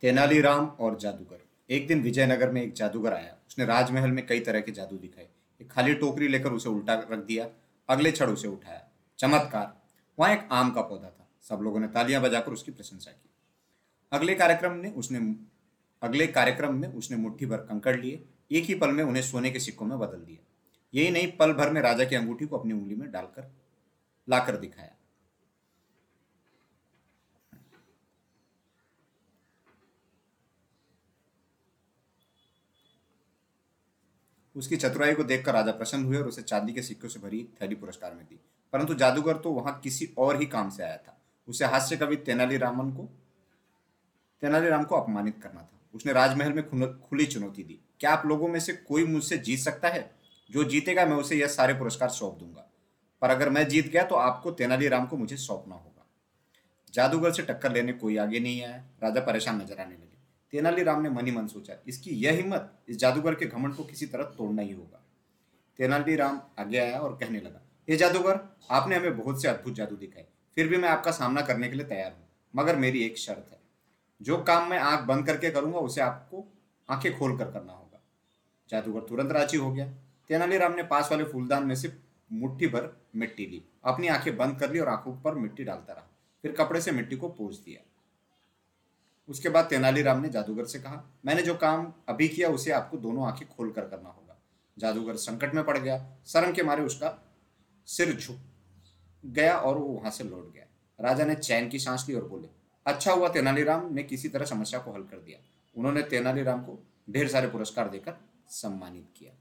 तेनालीराम और जादूगर। एक दिन विजयनगर में एक जादूगर आया। उसने राजमहल में कई तरह के जादू दिखाए। एक खाली टोकरी लेकर उसे उल्टा रख दिया, अगले क्षण उसे उठाया। चमत्कार, वहाँ एक आम का पौधा था। सब लोगों ने तालियाँ बजाकर उसकी प्रशंसा की। अगले कार्यक्रम ने उसने, अगले कार्यक्रम में उसने मुट्ठी भर कंकड़ लिए। एक ही पल में उन्हें सोने के सिक्कों में बदल दिया। यही नहीं, पल भर में राजा की अंगूठी को अपनी उंगली में डालकर, लाकर दिखाया। उसकी चतुराई को देखकर राजा प्रसन्न हुए और उसे चांदी के सिक्कों से भरी थैली पुरस्कार में दी। परंतु जादूगर तो वहाँ किसी और ही काम से आया था। उसे हास्य कवि तेनालीरामन को, तेनालीराम को अपमानित करना था। उसने राजमहल में खुली चुनौती दी। क्या आप लोगों में से कोई मुझसे जीत सकता है? जो जीतेगा मैं उसे यह सारे पुरस्कार सौंप दूँगा। पर अगर मैं जीत गया तो आपको तेनालीराम को मुझे सौंपना होगा। जादूगर से टक्कर लेने कोई आगे नहीं आया। राजा परेशान नज़र आने लगे। तेनालीराम ने मनी मन सोचा, इसकी यह हिम्मत इस जादूगर के घमंड को किसी तरह तोड़ना ही होगा। तेनालीराम आगे आया और कहने लगा ये जादूगर, आपने हमें बहुत से अद्भुत जादू दिखाए, फिर भी मैं आपका सामना करने के लिए तैयार हूँ, मगर मेरी एक शर्त है। जो काम मैं आँख बंद करके करूँगा, उसे आपको आँखें खोल कर करना होगा। जादूगर तुरंत राज़ी हो गया। तेनालीराम ने पास वाले फूलदान में से मुट्ठी भर मिट्टी ली, अपनी आँखें बंद कर ली और आँखों पर मिट्टी डालता रहा, फिर कपड़े से मिट्टी को पोष दिया। उसके बाद तेनालीराम ने जादूगर से कहा, मैंने जो काम अभी किया उसे आपको दोनों आँखें खोल कर करना होगा जादूगर संकट में पड़ गया, शर्म के मारे उसका सिर झुक गया और वो वहाँ से लौट गया। राजा ने चैन की सांस ली और बोले अच्छा हुआ तेनालीराम ने किसी तरह समस्या को हल कर दिया। उन्होंने तेनालीराम को ढेर सारे पुरस्कार देकर सम्मानित किया।